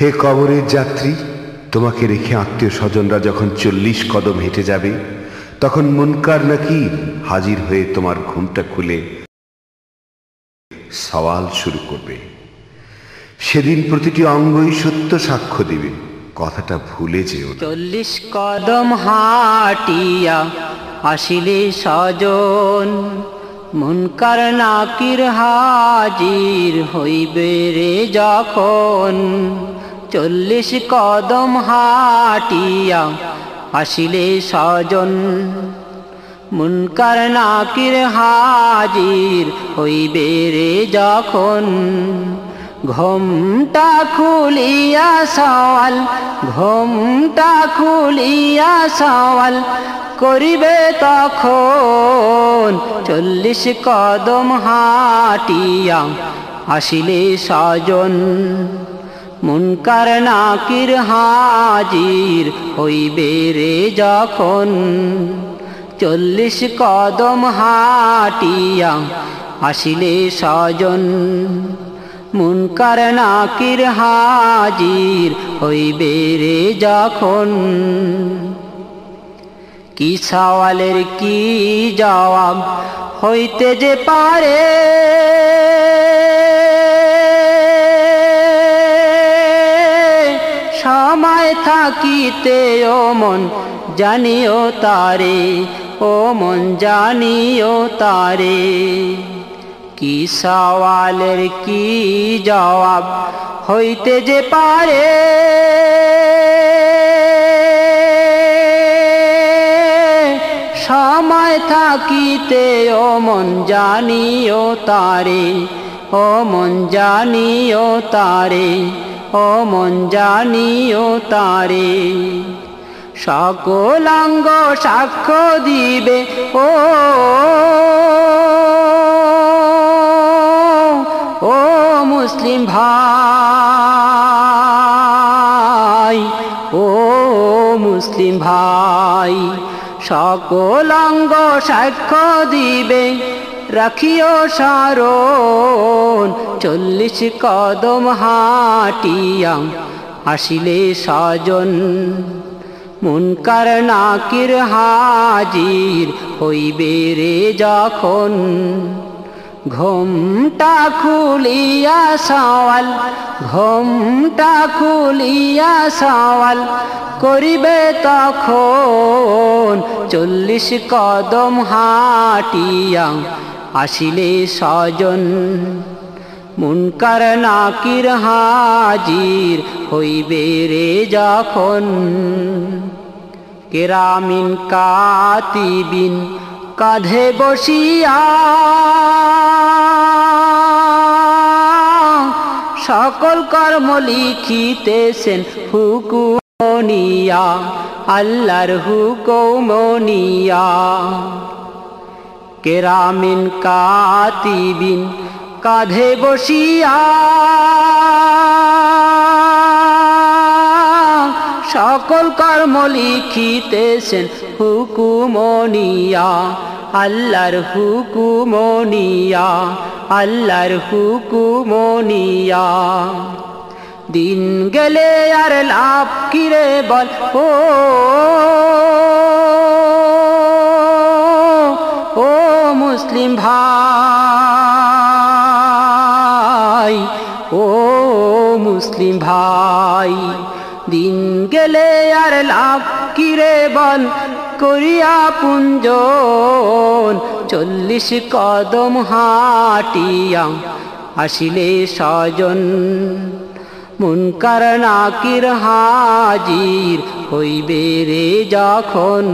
হে কবরের যাত্রী, তোমাকে রেখে আত্মীয় স্বজনরা যখন চল্লিশ কদম হেঁটে যাবে, তখন মুনকার নাকি হাজির হয়ে তোমার ঘুমটা খুলে সওয়াল শুরু করবে। সেদিন প্রতিটি অঙ্গই সত্য সাক্ষ্য দিবে। কথাটা ভুলে যেও। চল্লিশ কদম হাটিয়া আসিলে স্বজন, মুনকার নাকির হাজির হইবে রে যখন। চল্লিশ কদম হাটিয়া আসিলে স্বজন। মুনকার নাকির হাজির হইবে রে যখন। ঘোমটা খুলিয়া সওয়াল, ঘোমটা খুলিয়া সওয়াল করিবে তখন। চল্লিশ কদম হাটিয়া আসিলে স্বজন। মুনকার নাকির হাজির হইবে রে যখন? চল্লিশ কদম হাটিয়া আসিলে স্বজন। মুনকার নাকির হাজির হইবে রে যখন? কি সওয়ালের কি জবাব হইতে যে পারে? সময় থাকিতে ও মন জানিও তারে, ও মন জানিও তারে। কি সওয়ালের কি জবাব হইতে যে পারে? সময় থাকিতে ও মন জানিও তারে, ও মন জানিও তারে। ও মন জানিও তারে। সকল অঙ্গ সাক্ষ্য দিবে, ও ও মুসলিম ভাই, ও মুসলিম ভাই সকল অঙ্গ সাক্ষ্য দিবে রাখিও সারণ, চল্লিশ কদম হাটিয়া আসিলে স্বজন মুনকার নাকির হাজির হইবে রে যখন। ঘোমটা খুলিয়া সওয়াল, ঘোমটা খুলিয়া সওয়াল করিবে তখন। চল্লিশ কদম হাটিয়া আসিলে স্বজন। মুনকার নাকির হাজির হইবে রে যখন। কেরামিন কাতিবিন কাঁধে বসিয়া সকল কর্ম লিখিতেছেন হুকুমনিয়া, আল্লাহর হুকুমনিয়া। কেরামিন কাতিবিন কাঁধে বসিয়া সকল কর্ম লিখিতেছেন হুকুমনিয়া, আল্লাহর হুকুমনিয়া আল্লাহর হুকুমনিয়া। দিন গেলে আর লাভ কিরে বল? ও মুসলিম ভাই, ও মুসলিম ভাই, দিন গেলে আর লাভ কিরে বল? করিয়া পুঞ্জন, চল্লিশ কদম হাটিয়া আসিলে স্বজন। মুনকার নাকির হাজির হইবে রে যখন।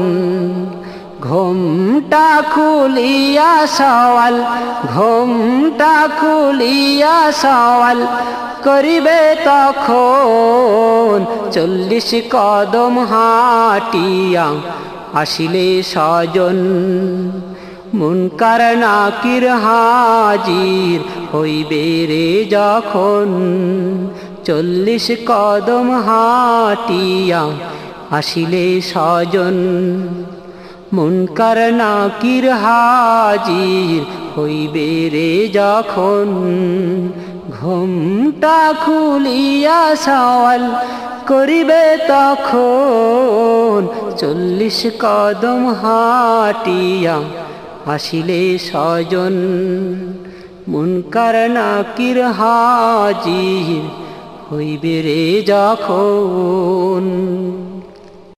ঘোমটা খুলিয়া সওয়াল, ঘোমটা খুলিয়া সওয়াল, করিবে তখন চল্লিশ কদম হাটিয়া আসিলে স্বজন। মুনকার নাকির হাজির হইবে রে যখন চল্লিশ কদম হাটিয়া আসিলে স্বজন। মুনকার নাকির হাজির হইবে রে যখন। ঘুমটা খুলিয়া সওয়াল করিবে তখন। চল্লিশ কদম হাটিয়া আসিলে স্বজন। মুনকার নাকির হাজির হইবে রে যখন।